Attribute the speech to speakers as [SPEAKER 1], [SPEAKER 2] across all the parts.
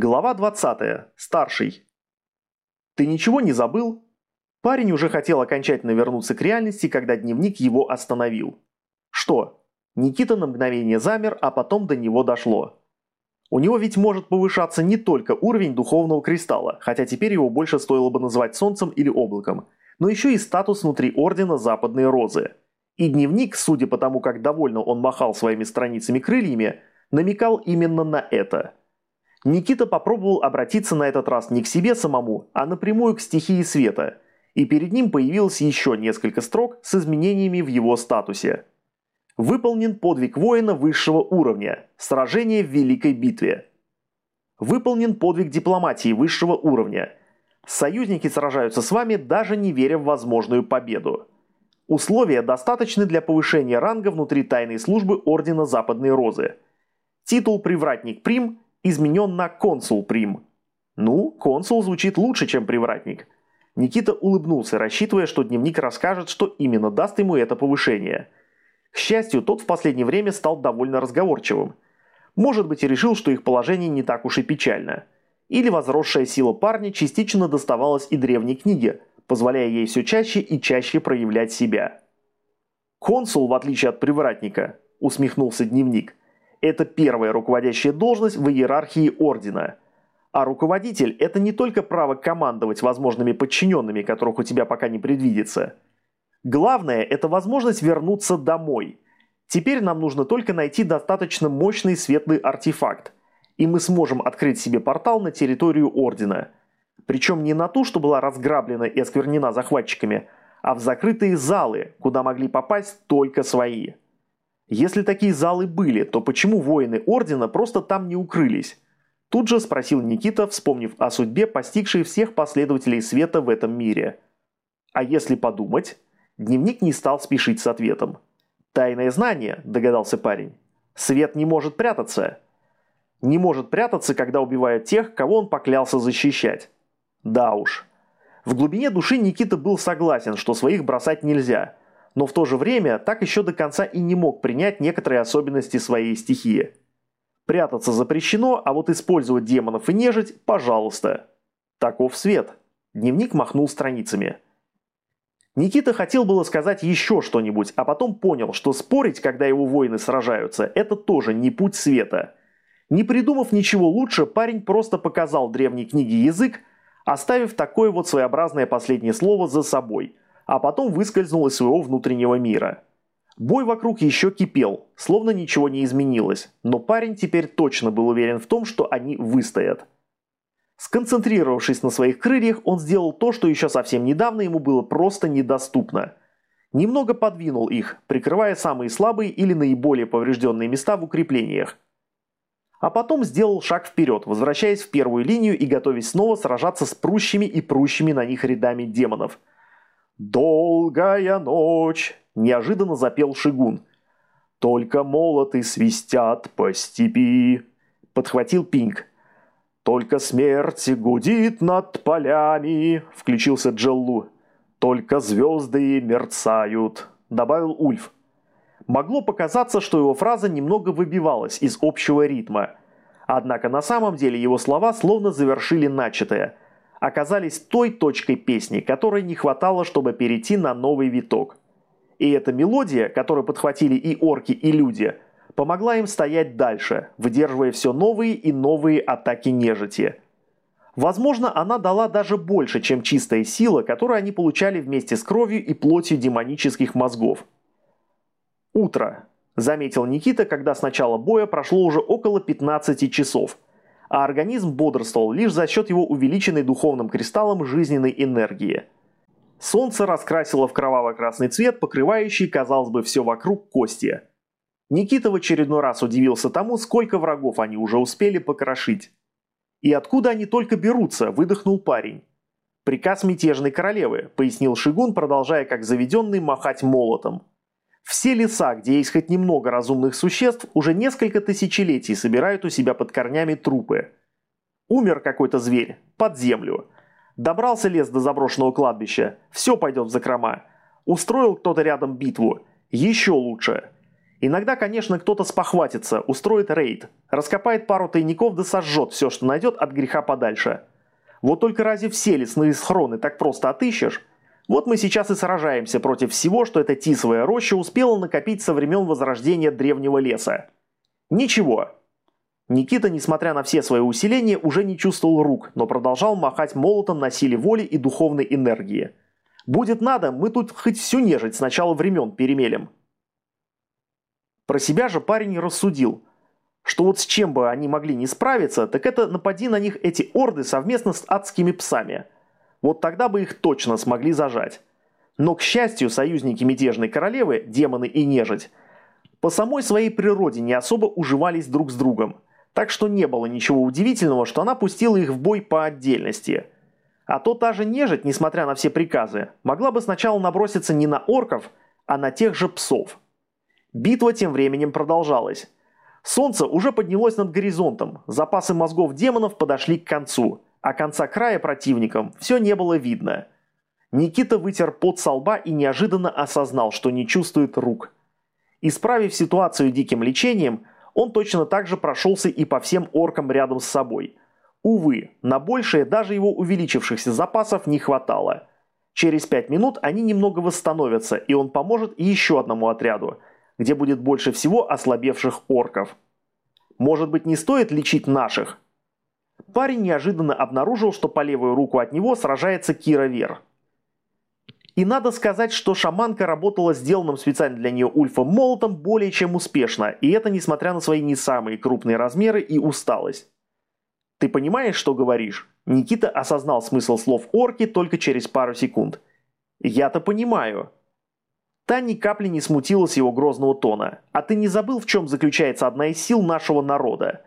[SPEAKER 1] Глава 20. Старший. Ты ничего не забыл? Парень уже хотел окончательно вернуться к реальности, когда дневник его остановил. Что? Никита на мгновение замер, а потом до него дошло. У него ведь может повышаться не только уровень духовного кристалла, хотя теперь его больше стоило бы называть солнцем или облаком, но еще и статус внутри Ордена Западные Розы. И дневник, судя по тому, как довольно он махал своими страницами крыльями, намекал именно на это – Никита попробовал обратиться на этот раз не к себе самому, а напрямую к стихии света, и перед ним появилось еще несколько строк с изменениями в его статусе. Выполнен подвиг воина высшего уровня. Сражение в Великой битве. Выполнен подвиг дипломатии высшего уровня. Союзники сражаются с вами, даже не веря в возможную победу. Условия достаточны для повышения ранга внутри тайной службы Ордена Западной Розы. Титул «Привратник Прим» изменен на консул Прим. Ну, консул звучит лучше, чем привратник. Никита улыбнулся, рассчитывая, что дневник расскажет, что именно даст ему это повышение. К счастью, тот в последнее время стал довольно разговорчивым. Может быть и решил, что их положение не так уж и печально. Или возросшая сила парня частично доставалась и древней книге, позволяя ей все чаще и чаще проявлять себя. «Консул, в отличие от привратника», – усмехнулся дневник, это первая руководящая должность в иерархии ордена. А руководитель – это не только право командовать возможными подчиненными, которых у тебя пока не предвидится. Главное – это возможность вернуться домой. Теперь нам нужно только найти достаточно мощный светлый артефакт, и мы сможем открыть себе портал на территорию Ордена. Причем не на ту, что была разграблена и осквернена захватчиками, а в закрытые залы, куда могли попасть только свои. Если такие залы были, то почему воины Ордена просто там не укрылись? Тут же спросил Никита, вспомнив о судьбе, постигшей всех последователей света в этом мире. А если подумать? Дневник не стал спешить с ответом. «Тайное знание», – догадался парень. «Свет не может прятаться». «Не может прятаться, когда убивает тех, кого он поклялся защищать». Да уж. В глубине души Никита был согласен, что своих бросать нельзя – но в то же время так еще до конца и не мог принять некоторые особенности своей стихии. Прятаться запрещено, а вот использовать демонов и нежить – пожалуйста. Таков свет. Дневник махнул страницами. Никита хотел было сказать еще что-нибудь, а потом понял, что спорить, когда его воины сражаются, это тоже не путь света. Не придумав ничего лучше, парень просто показал древней книге язык, оставив такое вот своеобразное последнее слово за собой – а потом выскользнул из своего внутреннего мира. Бой вокруг еще кипел, словно ничего не изменилось, но парень теперь точно был уверен в том, что они выстоят. Сконцентрировавшись на своих крыльях, он сделал то, что еще совсем недавно ему было просто недоступно. Немного подвинул их, прикрывая самые слабые или наиболее поврежденные места в укреплениях. А потом сделал шаг вперед, возвращаясь в первую линию и готовясь снова сражаться с прущими и прущими на них рядами демонов – «Долгая ночь!» – неожиданно запел Шигун. «Только молоты свистят по степи!» – подхватил Пинг. «Только смерть гудит над полями!» – включился Джеллу. «Только звезды мерцают!» – добавил Ульф. Могло показаться, что его фраза немного выбивалась из общего ритма. Однако на самом деле его слова словно завершили начатое – оказались той точкой песни, которой не хватало, чтобы перейти на новый виток. И эта мелодия, которую подхватили и орки, и люди, помогла им стоять дальше, выдерживая все новые и новые атаки нежити. Возможно, она дала даже больше, чем чистая сила, которую они получали вместе с кровью и плотью демонических мозгов. «Утро», – заметил Никита, когда с начала боя прошло уже около 15 часов – а организм бодрствовал лишь за счет его увеличенной духовным кристаллом жизненной энергии. Солнце раскрасило в кроваво-красный цвет, покрывающий, казалось бы, все вокруг кости. Никита в очередной раз удивился тому, сколько врагов они уже успели покрошить. «И откуда они только берутся?» – выдохнул парень. «Приказ мятежной королевы», – пояснил Шигун, продолжая как заведенный махать молотом. Все леса, где есть хоть немного разумных существ, уже несколько тысячелетий собирают у себя под корнями трупы. Умер какой-то зверь, под землю. Добрался лес до заброшенного кладбища, все пойдет в закрома. Устроил кто-то рядом битву, еще лучше. Иногда, конечно, кто-то спохватится, устроит рейд, раскопает пару тайников да сожжет все, что найдет от греха подальше. Вот только разве все лесные схроны так просто отыщешь? Вот мы сейчас и сражаемся против всего, что эта тисовая роща успела накопить со времен возрождения древнего леса. Ничего. Никита, несмотря на все свои усиления, уже не чувствовал рук, но продолжал махать молотом на силе воли и духовной энергии. Будет надо, мы тут хоть всю нежить с начала времен перемелем. Про себя же парень рассудил, что вот с чем бы они могли не справиться, так это напади на них эти орды совместно с адскими псами. Вот тогда бы их точно смогли зажать. Но, к счастью, союзники мятежной королевы, демоны и нежить, по самой своей природе не особо уживались друг с другом, так что не было ничего удивительного, что она пустила их в бой по отдельности. А то та же нежить, несмотря на все приказы, могла бы сначала наброситься не на орков, а на тех же псов. Битва тем временем продолжалась. Солнце уже поднялось над горизонтом, запасы мозгов демонов подошли к концу, а конца края противникам все не было видно. Никита вытер пот со лба и неожиданно осознал, что не чувствует рук. Исправив ситуацию диким лечением, он точно так же прошелся и по всем оркам рядом с собой. Увы, на большее даже его увеличившихся запасов не хватало. Через пять минут они немного восстановятся, и он поможет еще одному отряду – где будет больше всего ослабевших орков. Может быть не стоит лечить наших? Парень неожиданно обнаружил, что по левую руку от него сражается Кира Вер. И надо сказать, что шаманка работала сделанным специально для нее Ульфом молотом более чем успешно, и это несмотря на свои не самые крупные размеры и усталость. «Ты понимаешь, что говоришь?» Никита осознал смысл слов орки только через пару секунд. «Я-то понимаю», Та ни капли не смутилась его грозного тона. «А ты не забыл, в чем заключается одна из сил нашего народа?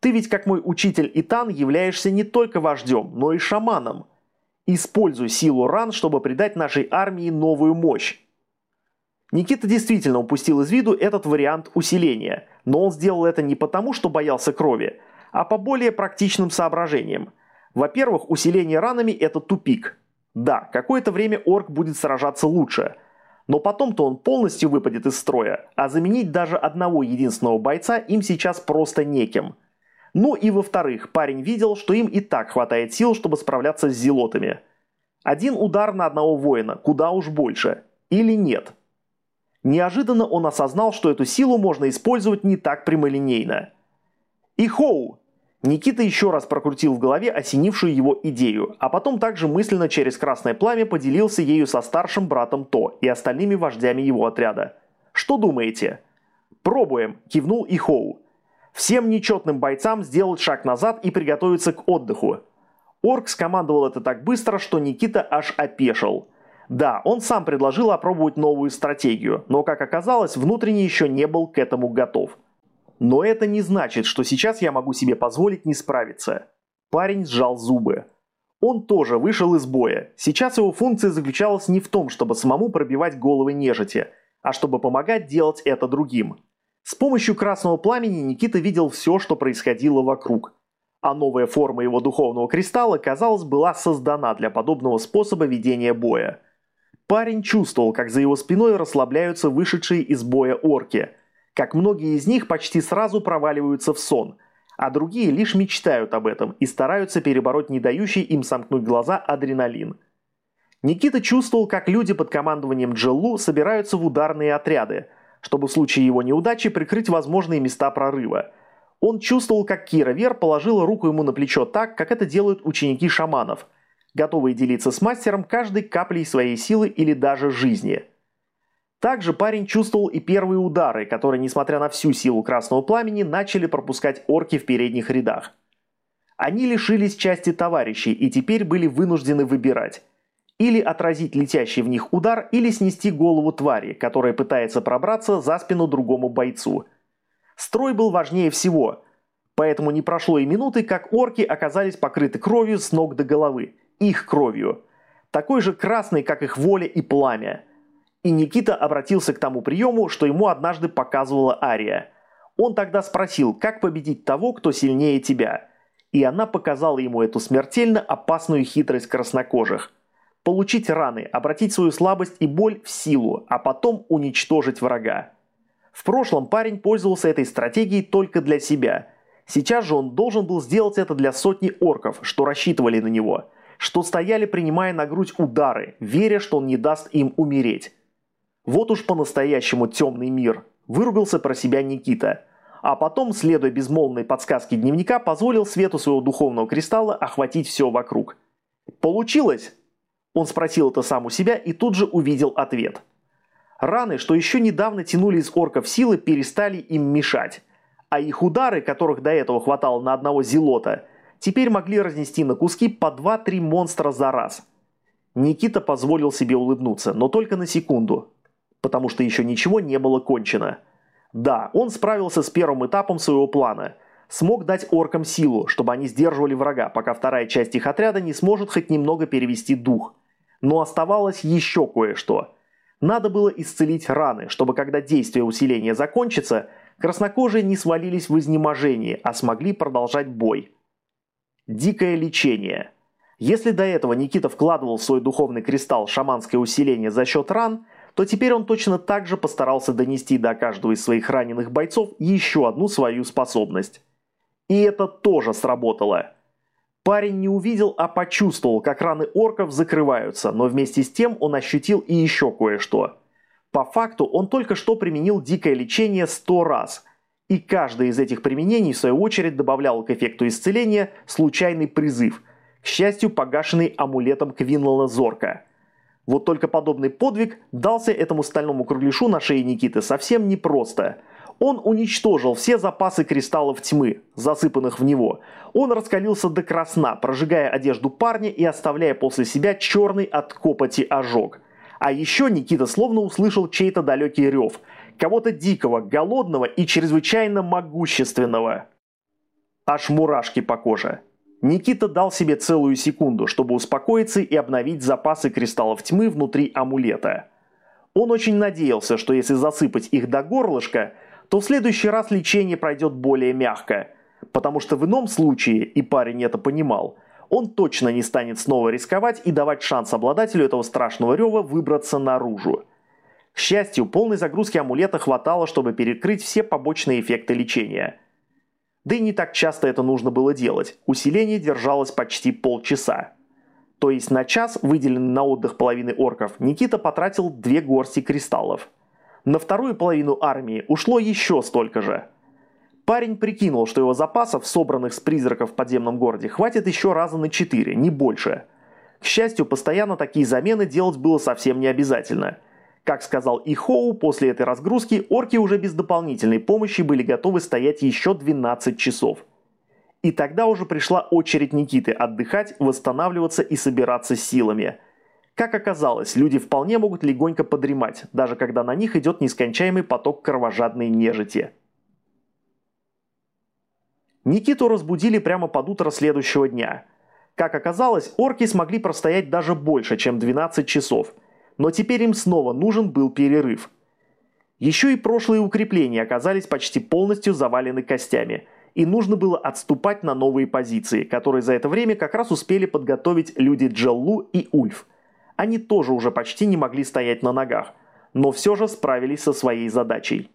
[SPEAKER 1] Ты ведь, как мой учитель Итан, являешься не только вождем, но и шаманом. Используй силу ран, чтобы придать нашей армии новую мощь». Никита действительно упустил из виду этот вариант усиления, но он сделал это не потому, что боялся крови, а по более практичным соображениям. Во-первых, усиление ранами – это тупик. Да, какое-то время орк будет сражаться лучше – но потом-то он полностью выпадет из строя, а заменить даже одного единственного бойца им сейчас просто неким. Ну и во-вторых, парень видел, что им и так хватает сил, чтобы справляться с зелотами. Один удар на одного воина, куда уж больше. Или нет. Неожиданно он осознал, что эту силу можно использовать не так прямолинейно. «Ихоу!» Никита еще раз прокрутил в голове осенившую его идею, а потом также мысленно через красное пламя поделился ею со старшим братом То и остальными вождями его отряда. «Что думаете?» «Пробуем», – кивнул Ихоу. «Всем нечетным бойцам сделать шаг назад и приготовиться к отдыху». Орк скомандовал это так быстро, что Никита аж опешил. Да, он сам предложил опробовать новую стратегию, но, как оказалось, внутренне еще не был к этому готов. Но это не значит, что сейчас я могу себе позволить не справиться. Парень сжал зубы. Он тоже вышел из боя. Сейчас его функция заключалась не в том, чтобы самому пробивать головы нежити, а чтобы помогать делать это другим. С помощью красного пламени Никита видел все, что происходило вокруг. А новая форма его духовного кристалла, казалось, была создана для подобного способа ведения боя. Парень чувствовал, как за его спиной расслабляются вышедшие из боя орки – как многие из них почти сразу проваливаются в сон, а другие лишь мечтают об этом и стараются перебороть не дающий им сомкнуть глаза адреналин. Никита чувствовал, как люди под командованием Джеллу собираются в ударные отряды, чтобы в случае его неудачи прикрыть возможные места прорыва. Он чувствовал, как Кира Вер положила руку ему на плечо так, как это делают ученики шаманов, готовые делиться с мастером каждой каплей своей силы или даже жизни – также парень чувствовал и первые удары, которые, несмотря на всю силу красного пламени, начали пропускать орки в передних рядах. Они лишились части товарищей и теперь были вынуждены выбирать. Или отразить летящий в них удар, или снести голову твари, которая пытается пробраться за спину другому бойцу. Строй был важнее всего, поэтому не прошло и минуты, как орки оказались покрыты кровью с ног до головы. Их кровью. Такой же красной, как их воля и пламя. И Никита обратился к тому приему, что ему однажды показывала Ария. Он тогда спросил, как победить того, кто сильнее тебя. И она показала ему эту смертельно опасную хитрость краснокожих. Получить раны, обратить свою слабость и боль в силу, а потом уничтожить врага. В прошлом парень пользовался этой стратегией только для себя. Сейчас же он должен был сделать это для сотни орков, что рассчитывали на него, что стояли принимая на грудь удары, веря, что он не даст им умереть. Вот уж по-настоящему темный мир, выругался про себя Никита. А потом, следуя безмолвной подсказке дневника, позволил свету своего духовного кристалла охватить все вокруг. «Получилось?» Он спросил это сам у себя и тут же увидел ответ. Раны, что еще недавно тянули из орков силы, перестали им мешать. А их удары, которых до этого хватало на одного зелота, теперь могли разнести на куски по 2-3 монстра за раз. Никита позволил себе улыбнуться, но только на секунду, потому что еще ничего не было кончено. Да, он справился с первым этапом своего плана. Смог дать оркам силу, чтобы они сдерживали врага, пока вторая часть их отряда не сможет хоть немного перевести дух. Но оставалось еще кое-что. Надо было исцелить раны, чтобы когда действие усиления закончится, краснокожие не свалились в изнеможении, а смогли продолжать бой. Дикое лечение. Если до этого Никита вкладывал в свой духовный кристалл шаманское усиление за счет ран, то теперь он точно так же постарался донести до каждого из своих раненых бойцов еще одну свою способность. И это тоже сработало. Парень не увидел, а почувствовал, как раны орков закрываются, но вместе с тем он ощутил и еще кое-что. По факту он только что применил дикое лечение 100 раз. И каждое из этих применений в свою очередь добавляло к эффекту исцеления случайный призыв, к счастью погашенный амулетом Квинлана Зорка. Вот только подобный подвиг дался этому стальному кругляшу на шее Никиты совсем непросто – он уничтожил все запасы кристаллов тьмы, засыпанных в него. Он раскалился до красна, прожигая одежду парня и оставляя после себя черный от копоти ожог. А еще Никита словно услышал чей-то далекий рев. Кого-то дикого, голодного и чрезвычайно могущественного. Аж мурашки по коже. Никита дал себе целую секунду, чтобы успокоиться и обновить запасы кристаллов тьмы внутри амулета. Он очень надеялся, что если засыпать их до горлышка – то в следующий раз лечение пройдет более мягко. Потому что в ином случае, и парень это понимал, он точно не станет снова рисковать и давать шанс обладателю этого страшного рева выбраться наружу. К счастью, полной загрузки амулета хватало, чтобы перекрыть все побочные эффекты лечения. Да и не так часто это нужно было делать, усиление держалось почти полчаса. То есть на час, выделенный на отдых половины орков, Никита потратил две горсти кристаллов – на вторую половину армии ушло еще столько же. Парень прикинул, что его запасов, собранных с призраков в подземном городе, хватит еще раза на 4, не больше. К счастью, постоянно такие замены делать было совсем не обязательно. Как сказал Ихоу, после этой разгрузки орки уже без дополнительной помощи были готовы стоять еще 12 часов. И тогда уже пришла очередь Никиты отдыхать, восстанавливаться и собираться силами – как оказалось, люди вполне могут легонько подремать, даже когда на них идет нескончаемый поток кровожадной нежити. Никиту разбудили прямо под утро следующего дня. Как оказалось, орки смогли простоять даже больше, чем 12 часов. Но теперь им снова нужен был перерыв. Еще и прошлые укрепления оказались почти полностью завалены костями, и нужно было отступать на новые позиции, которые за это время как раз успели подготовить люди Джеллу и Ульф – они тоже уже почти не могли стоять на ногах, но все же справились со своей задачей.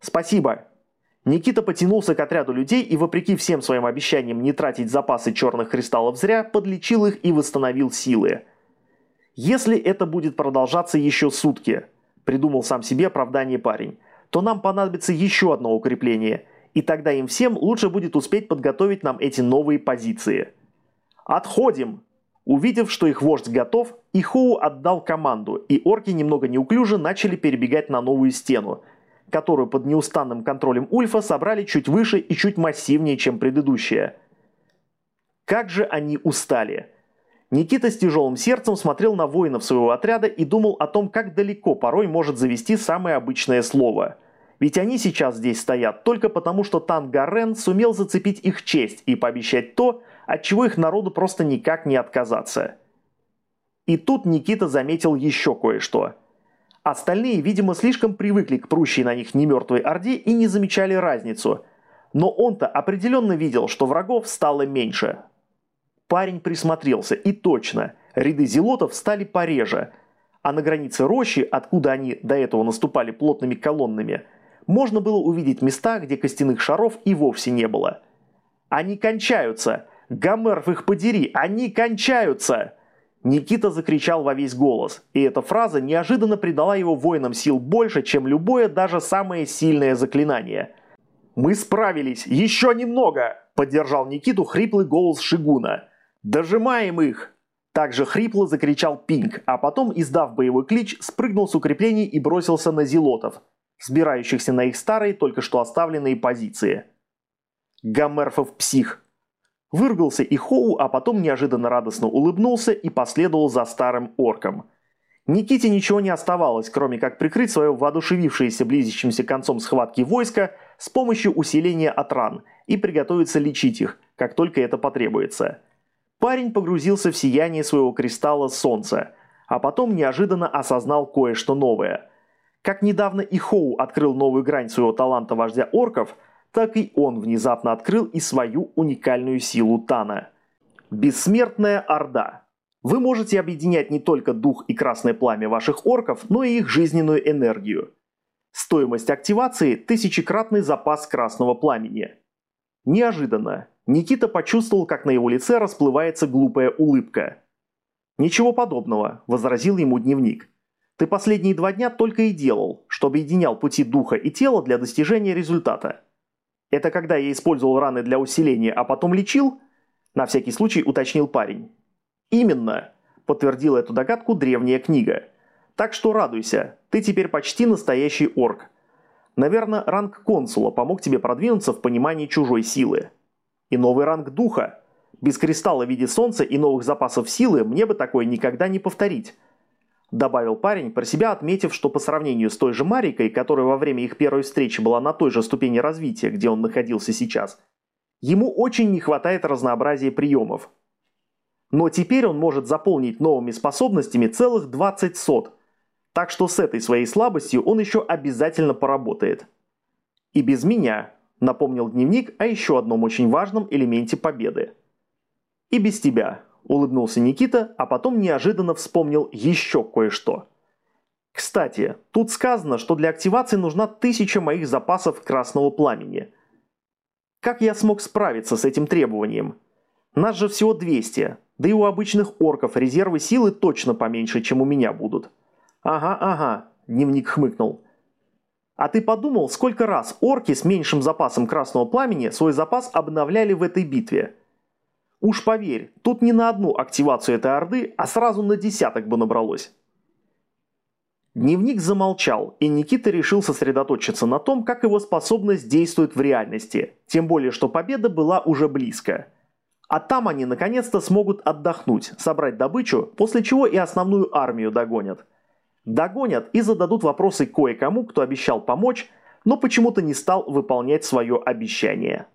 [SPEAKER 1] «Спасибо!» Никита потянулся к отряду людей и, вопреки всем своим обещаниям не тратить запасы черных кристаллов зря, подлечил их и восстановил силы. «Если это будет продолжаться еще сутки», – придумал сам себе оправдание парень, – то нам понадобится еще одно укрепление, и тогда им всем лучше будет успеть подготовить нам эти новые позиции. «Отходим!» Увидев, что их вождь готов, Ихоу отдал команду, и орки немного неуклюже начали перебегать на новую стену, которую под неустанным контролем Ульфа собрали чуть выше и чуть массивнее, чем предыдущая. Как же они устали! Никита с тяжелым сердцем смотрел на воинов своего отряда и думал о том, как далеко порой может завести самое обычное слово. Ведь они сейчас здесь стоят только потому, что Тан Гарен сумел зацепить их честь и пообещать то, от чего их народу просто никак не отказаться. И тут Никита заметил еще кое-что. Остальные, видимо, слишком привыкли к прущей на них немертвой орде и не замечали разницу. Но он-то определенно видел, что врагов стало меньше. Парень присмотрелся, и точно, ряды зелотов стали пореже, а на границе рощи, откуда они до этого наступали плотными колоннами, можно было увидеть места, где костяных шаров и вовсе не было. «Они кончаются! Гомерф их подери! Они кончаются!» Никита закричал во весь голос, и эта фраза неожиданно придала его воинам сил больше, чем любое, даже самое сильное заклинание. «Мы справились! Еще немного!» – поддержал Никиту хриплый голос Шигуна. «Дожимаем их!» Также хрипло закричал Пинг, а потом, издав боевой клич, спрыгнул с укреплений и бросился на зелотов, сбирающихся на их старые, только что оставленные позиции. Гомерфов псих. Выругался и Хоу, а потом неожиданно радостно улыбнулся и последовал за старым орком. Никите ничего не оставалось, кроме как прикрыть свое воодушевившееся близящимся концом схватки войско с помощью усиления от ран и приготовиться лечить их, как только это потребуется. Парень погрузился в сияние своего кристалла солнца, а потом неожиданно осознал кое-что новое. Как недавно и Хоу открыл новую грань своего таланта вождя орков, так и он внезапно открыл и свою уникальную силу Тана. Бессмертная Орда. Вы можете объединять не только дух и красное пламя ваших орков, но и их жизненную энергию. Стоимость активации – тысячекратный запас красного пламени. Неожиданно, Никита почувствовал, как на его лице расплывается глупая улыбка. «Ничего подобного», – возразил ему дневник. «Ты последние два дня только и делал, что объединял пути духа и тела для достижения результата. Это когда я использовал раны для усиления, а потом лечил?» На всякий случай уточнил парень. «Именно», – подтвердила эту догадку древняя книга. «Так что радуйся, ты теперь почти настоящий орк. Наверное, ранг консула помог тебе продвинуться в понимании чужой силы». И новый ранг духа. Без кристалла в виде солнца и новых запасов силы мне бы такое никогда не повторить. Добавил парень, про себя отметив, что по сравнению с той же Марикой, которая во время их первой встречи была на той же ступени развития, где он находился сейчас, ему очень не хватает разнообразия приемов. Но теперь он может заполнить новыми способностями целых 20 сот, так что с этой своей слабостью он еще обязательно поработает. И без меня, Напомнил дневник о еще одном очень важном элементе победы. «И без тебя», – улыбнулся Никита, а потом неожиданно вспомнил еще кое-что. «Кстати, тут сказано, что для активации нужна тысяча моих запасов красного пламени. Как я смог справиться с этим требованием? Нас же всего 200, да и у обычных орков резервы силы точно поменьше, чем у меня будут». «Ага, ага», – дневник хмыкнул. А ты подумал, сколько раз орки с меньшим запасом красного пламени свой запас обновляли в этой битве? Уж поверь, тут не на одну активацию этой орды, а сразу на десяток бы набралось. Дневник замолчал, и Никита решил сосредоточиться на том, как его способность действует в реальности, тем более, что победа была уже близко. А там они наконец-то смогут отдохнуть, собрать добычу, после чего и основную армию догонят. Догонят и зададут вопросы кое-кому, кто обещал помочь, но почему-то не стал выполнять свое обещание.